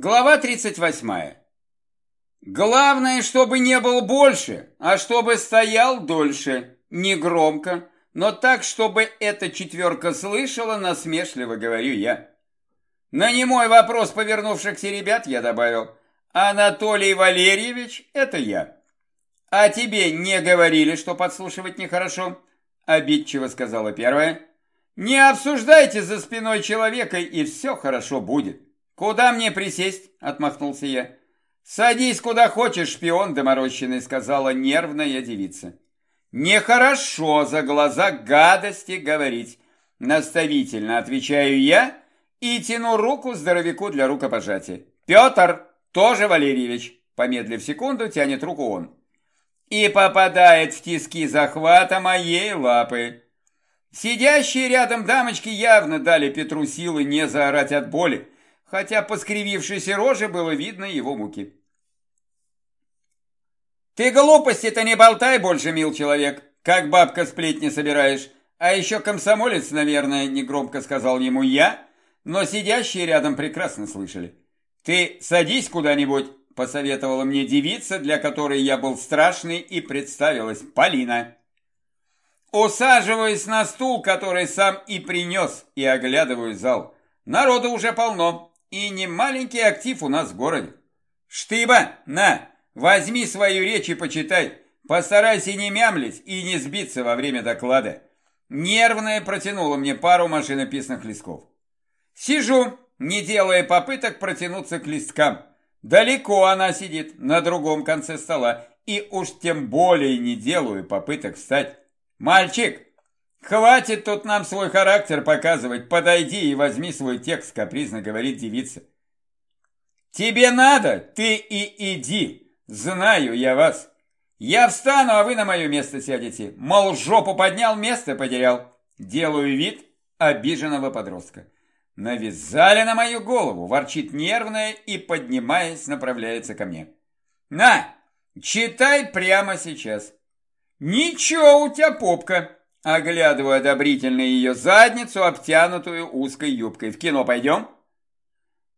Глава 38. Главное, чтобы не был больше, а чтобы стоял дольше, не громко, но так, чтобы эта четверка слышала, насмешливо говорю я. На немой вопрос повернувшихся ребят я добавил, Анатолий Валерьевич, это я. А тебе не говорили, что подслушивать нехорошо? Обидчиво сказала первая. Не обсуждайте за спиной человека, и все хорошо будет. «Куда мне присесть?» – отмахнулся я. «Садись куда хочешь, шпион доморощенный», – сказала нервная девица. «Нехорошо за глаза гадости говорить», – наставительно отвечаю я и тяну руку здоровяку для рукопожатия. «Петр, тоже Валерьевич», – помедлив секунду, тянет руку он. И попадает в тиски захвата моей лапы. Сидящие рядом дамочки явно дали Петру силы не заорать от боли, хотя по скривившейся роже было видно его муки. «Ты глупости-то не болтай больше, мил человек, как бабка сплетни собираешь. А еще комсомолец, наверное, негромко сказал ему я, но сидящие рядом прекрасно слышали. Ты садись куда-нибудь, посоветовала мне девица, для которой я был страшный, и представилась Полина. Усаживаюсь на стул, который сам и принес, и оглядываю зал. Народу уже полно, и не маленький актив у нас в городе. Штыба, на, возьми свою речь и почитай. Постарайся не мямлить и не сбиться во время доклада. Нервная протянула мне пару машинописных листков. Сижу, не делая попыток протянуться к листкам. Далеко она сидит, на другом конце стола, и уж тем более не делаю попыток встать. «Мальчик, «Хватит тут нам свой характер показывать, подойди и возьми свой текст», капризно говорит девица. «Тебе надо, ты и иди, знаю я вас. Я встану, а вы на мое место сядете. Мол, жопу поднял, место потерял. Делаю вид обиженного подростка. Навязали на мою голову, ворчит нервная и, поднимаясь, направляется ко мне. На, читай прямо сейчас. Ничего у тебя попка, Оглядываю одобрительно ее задницу, обтянутую узкой юбкой. В кино пойдем?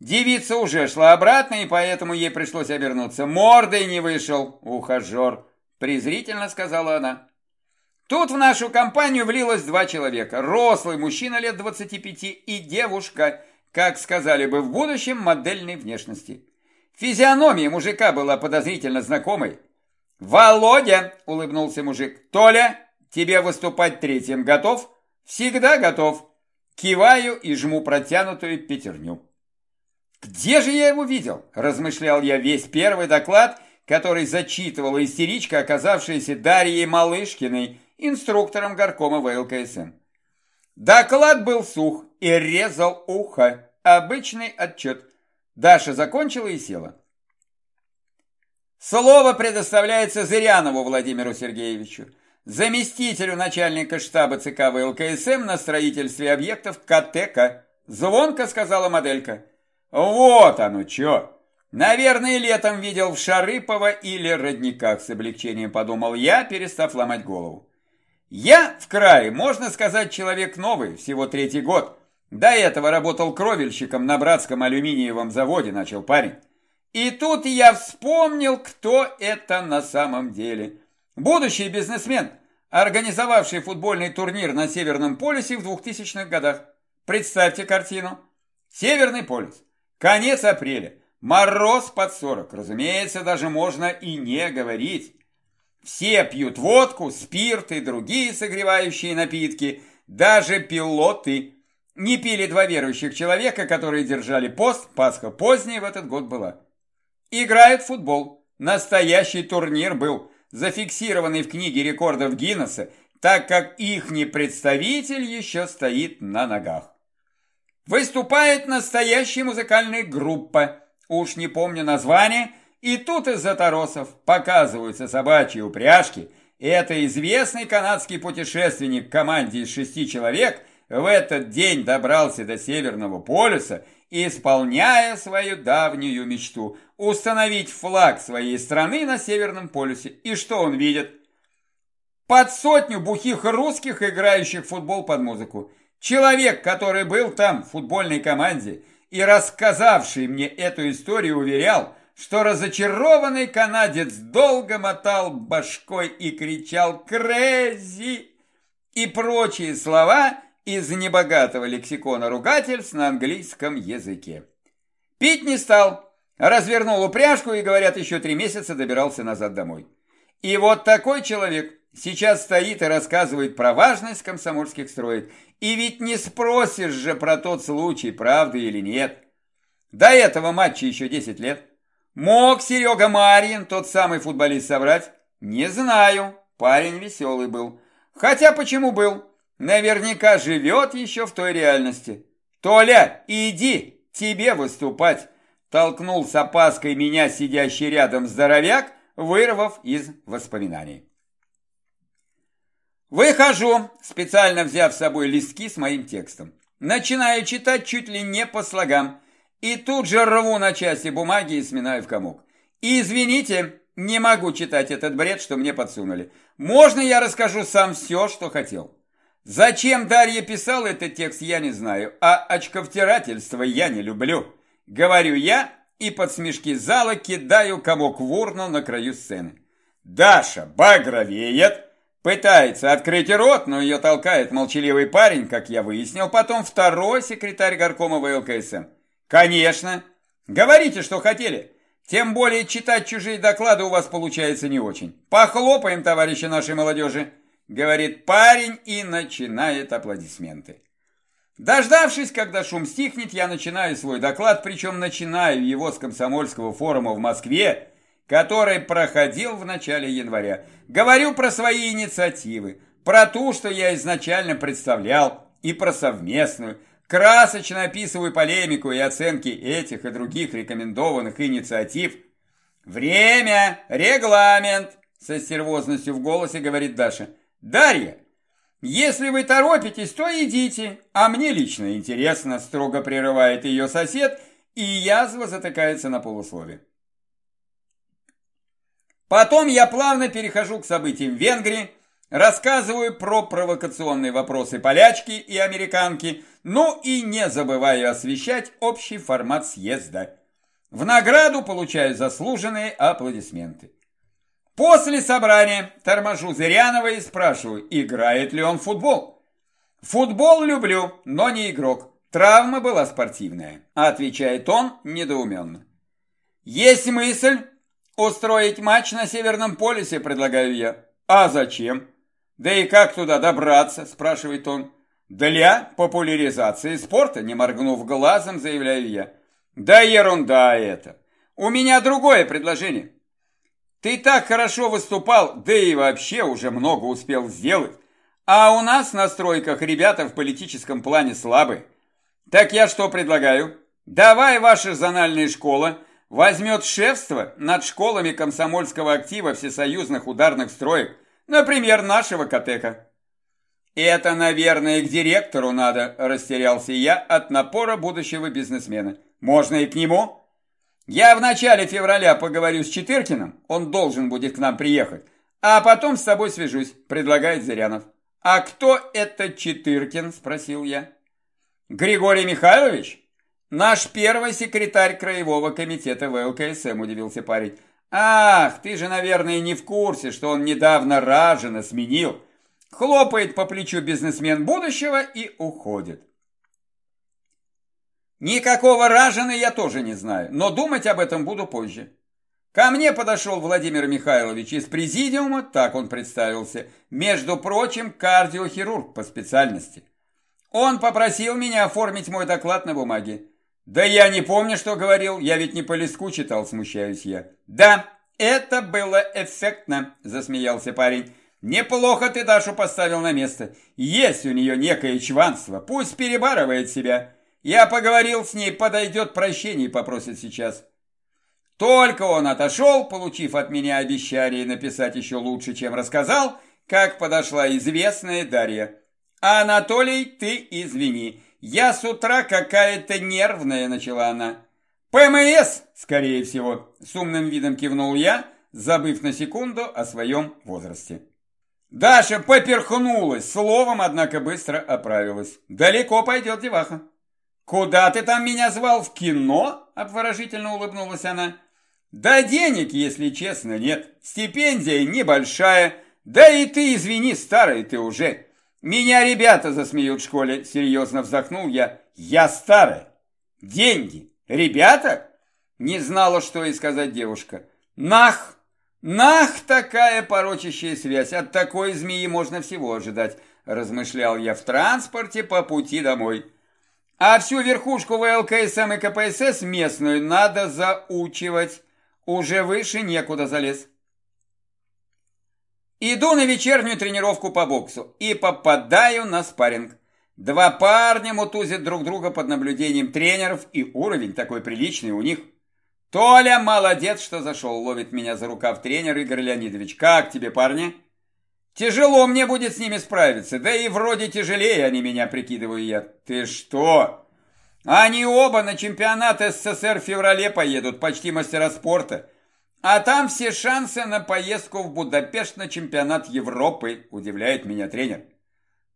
Девица уже шла обратно, и поэтому ей пришлось обернуться. Мордой не вышел, ухажер, презрительно сказала она. Тут в нашу компанию влилось два человека. Рослый мужчина лет 25 и девушка, как сказали бы в будущем, модельной внешности. Физиономия мужика была подозрительно знакомой. «Володя!» – улыбнулся мужик. «Толя, Тебе выступать третьим готов? Всегда готов. Киваю и жму протянутую пятерню. Где же я его видел? Размышлял я весь первый доклад, который зачитывала истеричка, оказавшаяся Дарьей Малышкиной, инструктором горкома ВЛКСМ. Доклад был сух и резал ухо. Обычный отчет. Даша закончила и села. Слово предоставляется Зырянову Владимиру Сергеевичу заместителю начальника штаба ЦК ВЛКСМ на строительстве объектов КТК. Звонко сказала моделька. Вот оно что. Наверное, летом видел в Шарыпово или Родниках, с облегчением подумал я, перестав ломать голову. Я в крае, можно сказать, человек новый, всего третий год. До этого работал кровельщиком на братском алюминиевом заводе, начал парень. И тут я вспомнил, кто это на самом деле – Будущий бизнесмен, организовавший футбольный турнир на Северном полюсе в 2000-х годах. Представьте картину. Северный полюс. Конец апреля. Мороз под 40. Разумеется, даже можно и не говорить. Все пьют водку, спирт и другие согревающие напитки. Даже пилоты. Не пили два верующих человека, которые держали пост. Пасха поздняя в этот год была. Играют в футбол. Настоящий турнир был зафиксированный в книге рекордов Гиннесса, так как ихний представитель еще стоит на ногах. Выступает настоящая музыкальная группа, уж не помню название, и тут из-за торосов показываются собачьи упряжки. Это известный канадский путешественник в команде из шести человек в этот день добрался до Северного полюса исполняя свою давнюю мечту – установить флаг своей страны на Северном полюсе. И что он видит? Под сотню бухих русских, играющих в футбол под музыку. Человек, который был там, в футбольной команде, и рассказавший мне эту историю уверял, что разочарованный канадец долго мотал башкой и кричал «Крэзи!» и прочие слова из небогатого лексикона ругательств на английском языке. Пить не стал, развернул упряжку и, говорят, еще три месяца добирался назад домой. И вот такой человек сейчас стоит и рассказывает про важность комсомольских строек. И ведь не спросишь же про тот случай, правда или нет. До этого матча еще 10 лет. Мог Серега Марьин, тот самый футболист, соврать? Не знаю. Парень веселый был. Хотя почему был? Наверняка живет еще в той реальности. Толя, иди, тебе выступать. Толкнул с опаской меня сидящий рядом здоровяк, вырвав из воспоминаний. Выхожу, специально взяв с собой листки с моим текстом. Начинаю читать чуть ли не по слогам. И тут же рву на части бумаги и сминаю в комок. И извините, не могу читать этот бред, что мне подсунули. Можно я расскажу сам все, что хотел? Зачем Дарья писала этот текст, я не знаю, а очковтирательство я не люблю. Говорю я и под смешки зала кидаю комок в урну на краю сцены. Даша багровеет, пытается открыть рот, но ее толкает молчаливый парень, как я выяснил, потом второй секретарь горкома ВЛКСМ. Конечно. Говорите, что хотели. Тем более читать чужие доклады у вас получается не очень. Похлопаем, товарищи нашей молодежи, говорит парень и начинает аплодисменты. Дождавшись, когда шум стихнет, я начинаю свой доклад, причем начинаю его с комсомольского форума в Москве, который проходил в начале января. Говорю про свои инициативы, про ту, что я изначально представлял, и про совместную – Красочно описываю полемику и оценки этих и других рекомендованных инициатив. «Время! Регламент!» Со стервозностью в голосе говорит Даша. «Дарья, если вы торопитесь, то идите, а мне лично интересно», строго прерывает ее сосед, и язва затыкается на полуслове. Потом я плавно перехожу к событиям в Венгрии, Рассказываю про провокационные вопросы полячки и американки, ну и не забываю освещать общий формат съезда. В награду получаю заслуженные аплодисменты. После собрания торможу Зырянова и спрашиваю, играет ли он в футбол. Футбол люблю, но не игрок. Травма была спортивная, отвечает он недоуменно. Есть мысль устроить матч на Северном полюсе, предлагаю я. А зачем? «Да и как туда добраться?» – спрашивает он. «Для популяризации спорта», – не моргнув глазом, заявляю я. «Да ерунда это! У меня другое предложение. Ты так хорошо выступал, да и вообще уже много успел сделать. А у нас на стройках ребята в политическом плане слабые. Так я что предлагаю? Давай ваша зональная школа возьмет шефство над школами комсомольского актива всесоюзных ударных строек, Например, нашего Котека. Это, наверное, к директору надо, растерялся я от напора будущего бизнесмена. Можно и к нему? Я в начале февраля поговорю с Четыркиным, он должен будет к нам приехать, а потом с тобой свяжусь, предлагает Зырянов. А кто это Четыркин, спросил я. Григорий Михайлович? Наш первый секретарь краевого комитета ВЛКСМ, удивился парень. Ах, ты же, наверное, не в курсе, что он недавно Ражина сменил. Хлопает по плечу бизнесмен будущего и уходит. Никакого Ражина я тоже не знаю, но думать об этом буду позже. Ко мне подошел Владимир Михайлович из президиума, так он представился, между прочим, кардиохирург по специальности. Он попросил меня оформить мой доклад на бумаге. «Да я не помню, что говорил, я ведь не по листку читал», смущаюсь я. «Да, это было эффектно», засмеялся парень. «Неплохо ты Дашу поставил на место. Есть у нее некое чванство, пусть перебарывает себя. Я поговорил с ней, подойдет прощение и попросит сейчас». Только он отошел, получив от меня обещание написать еще лучше, чем рассказал, как подошла известная Дарья. «Анатолий, ты извини, «Я с утра какая-то нервная», — начала она. «ПМС, скорее всего», — с умным видом кивнул я, забыв на секунду о своем возрасте. Даша поперхнулась словом, однако быстро оправилась. «Далеко пойдет деваха». «Куда ты там меня звал? В кино?» – обворожительно улыбнулась она. «Да денег, если честно, нет. Стипендия небольшая. Да и ты, извини, старый ты уже. Меня ребята засмеют в школе», – серьезно вздохнул я. «Я старая. Деньги. Ребята?» Не знала, что и сказать девушка. «Нах! Нах, такая порочащая связь! От такой змеи можно всего ожидать», – размышлял я в транспорте по пути домой. А всю верхушку ВЛКСМ и КПСС местную надо заучивать. Уже выше некуда залез. Иду на вечернюю тренировку по боксу и попадаю на спарринг. Два парня мутузят друг друга под наблюдением тренеров, и уровень такой приличный у них. Толя молодец, что зашел, ловит меня за рукав тренер Игорь Леонидович. Как тебе, парни? Тяжело мне будет с ними справиться, да и вроде тяжелее они меня, прикидываю я. Ты что? Они оба на чемпионат СССР в феврале поедут, почти мастера спорта. А там все шансы на поездку в Будапешт на чемпионат Европы, удивляет меня тренер.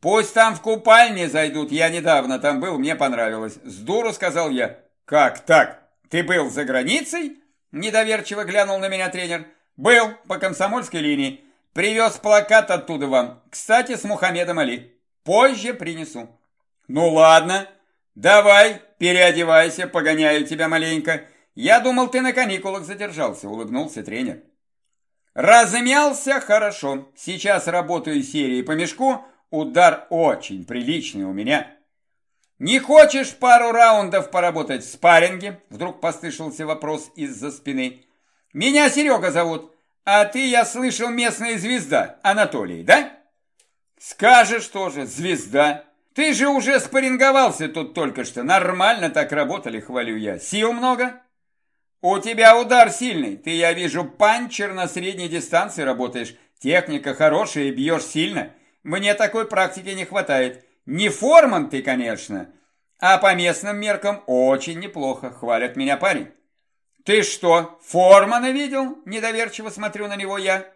Пусть там в купальне зайдут, я недавно там был, мне понравилось. С дуру сказал я. Как так? Ты был за границей? Недоверчиво глянул на меня тренер. Был, по комсомольской линии. Привез плакат оттуда вам. Кстати, с Мухаммедом Али. Позже принесу. Ну ладно. Давай, переодевайся, погоняю тебя маленько. Я думал, ты на каникулах задержался, улыбнулся тренер. Размялся хорошо. Сейчас работаю серией по мешку. Удар очень приличный у меня. «Не хочешь пару раундов поработать в спарринге?» Вдруг послышался вопрос из-за спины. «Меня Серега зовут. А ты, я слышал, местная звезда, Анатолий, да? Скажешь тоже, звезда. Ты же уже спарринговался тут только что. Нормально так работали, хвалю я. Сил много? У тебя удар сильный. Ты, я вижу, панчер на средней дистанции работаешь. Техника хорошая бьешь сильно. Мне такой практики не хватает. Не форман ты, конечно, а по местным меркам очень неплохо, хвалят меня парень. «Ты что, Формана видел?» – недоверчиво смотрю на него я.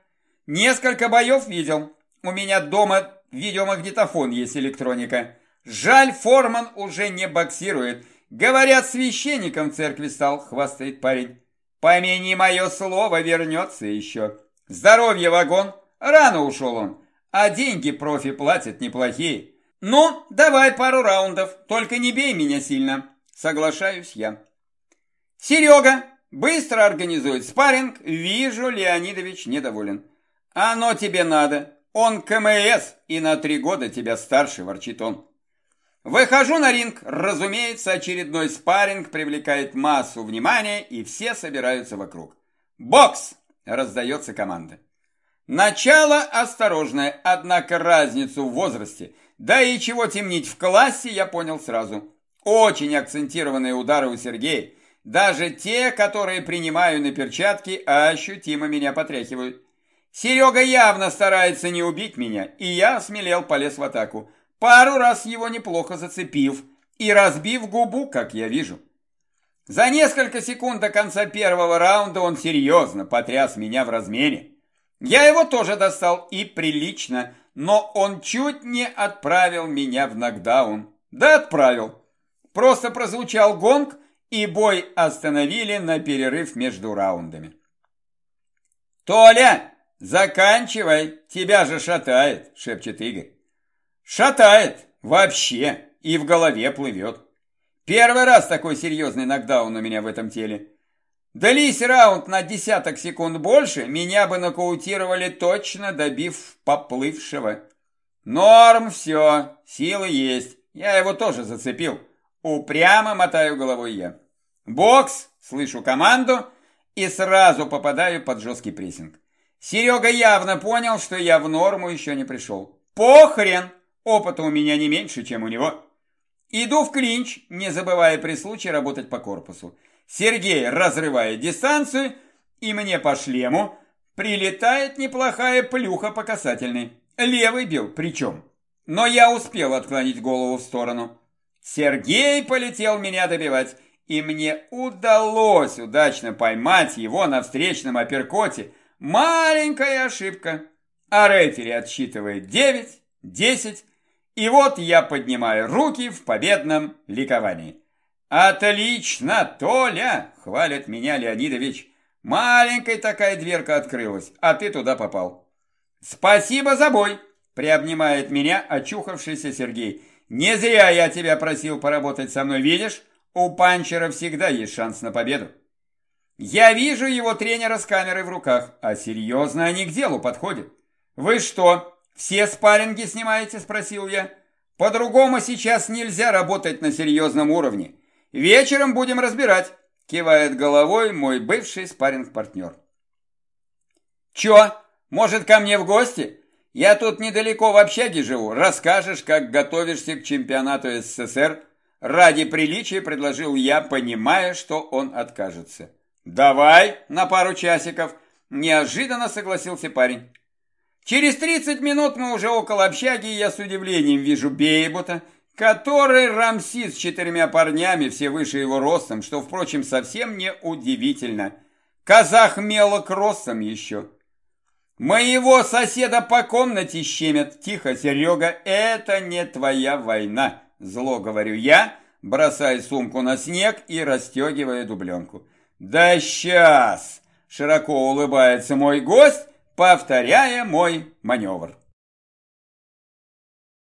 «Несколько боев видел. У меня дома видеомагнитофон есть электроника. Жаль, Форман уже не боксирует. Говорят, священником в церкви стал», – хвастает парень. «Помяни мое слово, вернется еще. Здоровье вагон. Рано ушел он, а деньги профи платят неплохие. Ну, давай пару раундов, только не бей меня сильно». Соглашаюсь я. «Серега, Быстро организует спарринг, вижу, Леонидович недоволен. Оно тебе надо. Он КМС и на три года тебя старше, ворчит он. Выхожу на ринг, разумеется, очередной спарринг привлекает массу внимания, и все собираются вокруг. «Бокс!» – раздается команда. Начало осторожное, однако разницу в возрасте, да и чего темнить в классе, я понял сразу. Очень акцентированные удары у Сергея, даже те, которые принимаю на перчатки, ощутимо меня потряхивают. Серега явно старается не убить меня, и я смелел полез в атаку, пару раз его неплохо зацепив и разбив губу, как я вижу. За несколько секунд до конца первого раунда он серьезно потряс меня в размене. Я его тоже достал и прилично, но он чуть не отправил меня в нокдаун. Да отправил. Просто прозвучал гонг, и бой остановили на перерыв между раундами. «Толя, заканчивай, тебя же шатает», — шепчет Игорь. «Шатает, вообще, и в голове плывет. Первый раз такой серьезный нокдаун у меня в этом теле. Дались раунд на десяток секунд больше, меня бы нокаутировали точно, добив поплывшего. Норм, все, силы есть, я его тоже зацепил». Упрямо мотаю головой я. Бокс, слышу команду и сразу попадаю под жесткий прессинг. Серега явно понял, что я в норму еще не пришел. Похрен, опыта у меня не меньше, чем у него. Иду в клинч, не забывая при случае работать по корпусу. Сергей разрывает дистанцию, и мне по шлему прилетает неплохая плюха по касательной. Левый бил, причем. Но я успел отклонить голову в сторону. Сергей полетел меня добивать, и мне удалось удачно поймать его на встречном апперкоте. Маленькая ошибка. А рефери отсчитывает 9, 10, и вот я поднимаю руки в победном ликовании. Отлично, Толя, хвалит меня Леонидович. Маленькая такая дверка открылась, а ты туда попал. Спасибо за бой, приобнимает меня очухавшийся Сергей. Не зря я тебя просил поработать со мной, видишь? У панчера всегда есть шанс на победу. Я вижу его тренера с камерой в руках, а серьезно они к делу подходят. Вы что, все спарринги снимаете, спросил я. По-другому сейчас нельзя работать на серьезном уровне. Вечером будем разбирать, кивает головой мой бывший спарринг-партнер. Чё, может ко мне в гости? Я тут недалеко в общаге живу. Расскажешь, как готовишься к чемпионату СССР? Ради приличия предложил я, понимая, что он откажется. «Давай на пару часиков», – неожиданно согласился парень. Через 30 минут мы уже около общаги, и я с удивлением вижу Бейбота, который рамсит с четырьмя парнями, все выше его ростом, что, впрочем, совсем не удивительно. Казах мелок ростом еще. Моего соседа по комнате щемят. Тихо, Серега, это не твоя война. Зло говорю я, бросая сумку на снег и расстегивая дубленку. Да сейчас! Широко улыбается мой гость, повторяя мой маневр.